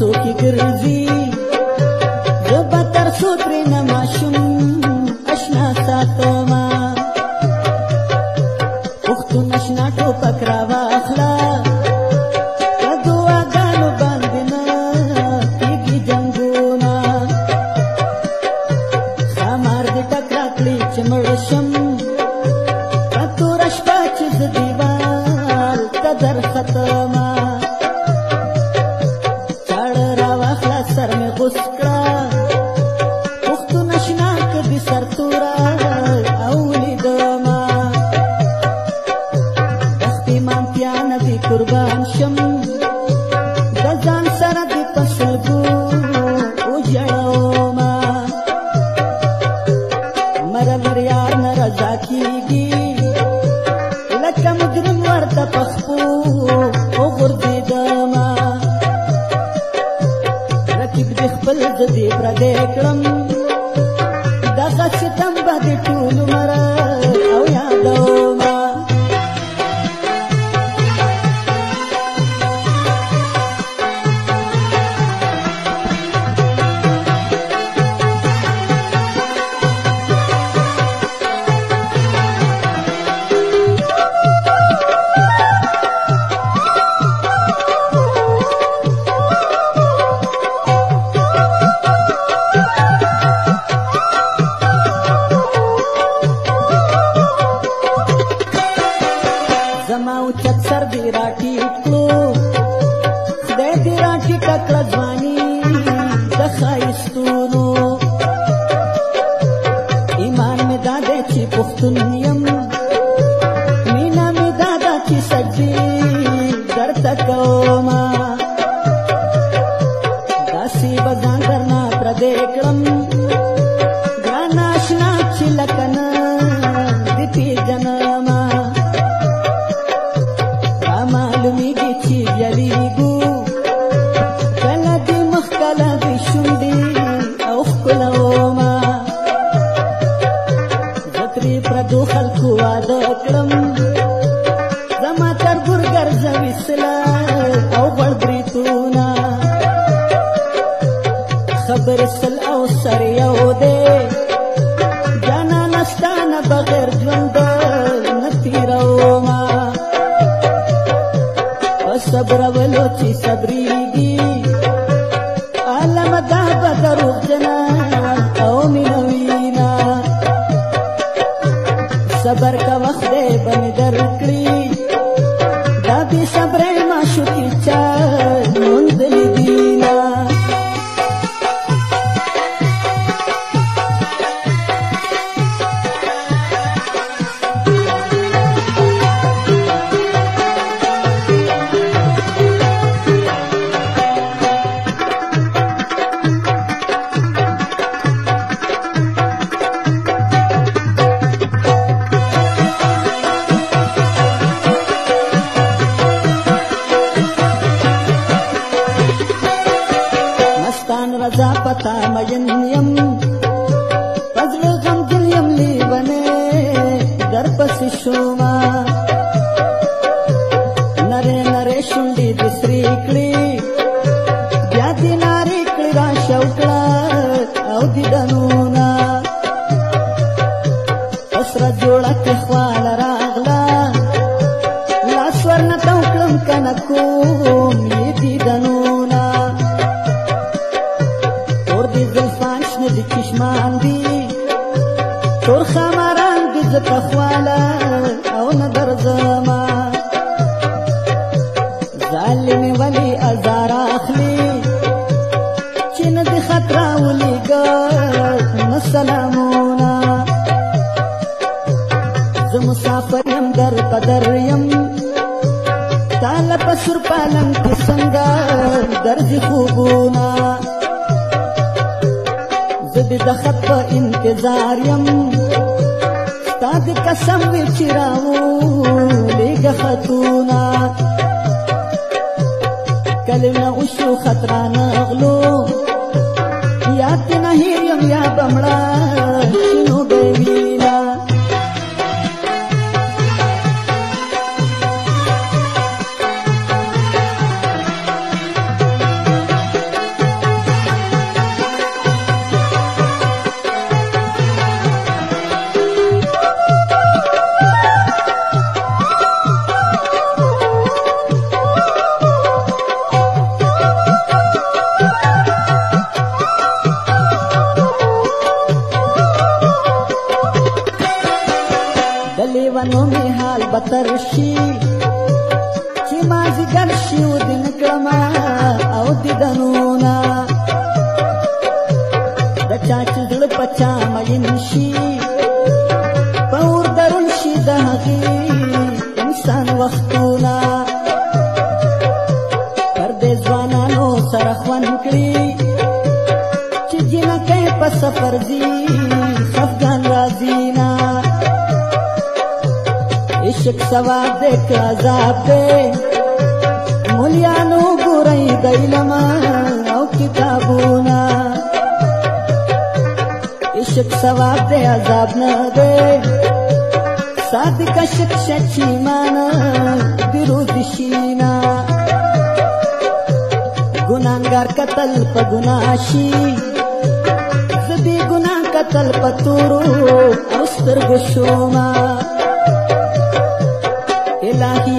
سو کې ګرځي زبا تر سو تر نه ماشوم آشنا ساتما وخت نشنا ټوپک را واخلا چې مړ شم نبی قربان شم د ځان سره د پسلګو او جړوما مرل یار نه رضا کیږي لکه مجرم ورته پخپو او غردې دما رقیب دې خپل د دې پر دې کړم دا څه تم به دې ټول مر او یادو خبر سل او سر یو دې جانا نستانه بغیر ژوند نتیرو ما صبر ولو چې صبرېږي عالم دا به دروغ جنا او مینوینا صبر کا وخت به در کړی سوما نره نره شونډې د سری کړې بیا دې نارې کړې را شوکړه او دې دنونه اسره جوړه کې خواله راغله لاس ورنه تو کړم کنه کوم یې دې دنونه اور دې زلفان شنه دې کشمان دې تور خمران دې زه سلامونه زه مسافر یم در قدر یم تاله په سور پالنګ کې څنګه درځي خوبونه زه دې د خط په انتظار یم ستا د قسم وي چې راولېږه خطونه کله نه وشو خط رانغلو لیونو می حال بتر شي چې ما زیګر شي و دین کلمه او دیدنونا د چا چې دل پچا مین شي پور درل شي د انسان وختونه پر دې ځوانانو سره خوان کړی چې جنکه په سفر دی خفګان عاشق سوار دې عذاب دې مولیانو ګورای د علم او کتابونه عاشق سوار دې عذاب نه دې صادق عاشق شچی مان درود شینا ګناګار قتل په ګناشي زبي ګنا قتل پتورو اوستر ګشوما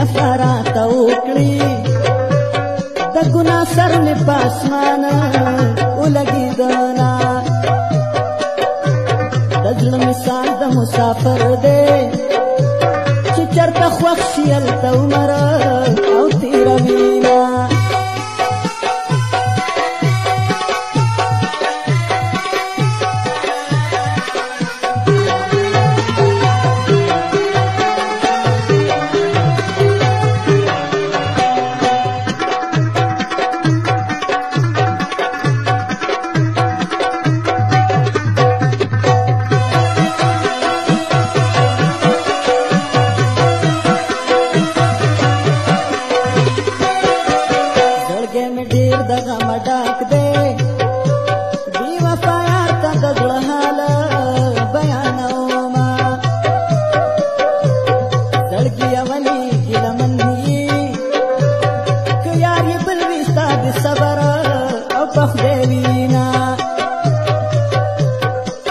یفارا تا وکړي د ګنا سر نه پاسمان ولګي دنا د ځل مثال د مسافر دی چې چرته خوښ شي الته عمر او تیر وینا غم ډاک دی بی وفا یار ته د زړه حال بیانوم زړګي اولي ګیله من دی که یار یې بل وي ستا د صبر او په خدای وینا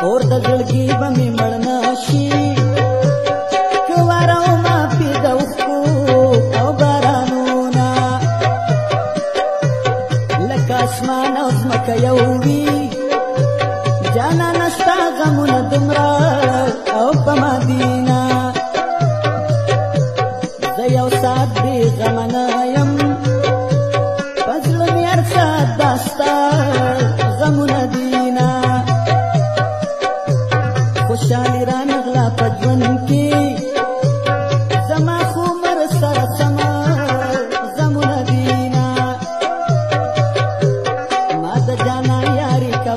اور د زړګي به مې وي جانا نستا غمونه دمرا او په مدینه زه یو سات بې غمه نه یم په زړه مې هر څه داسې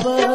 love.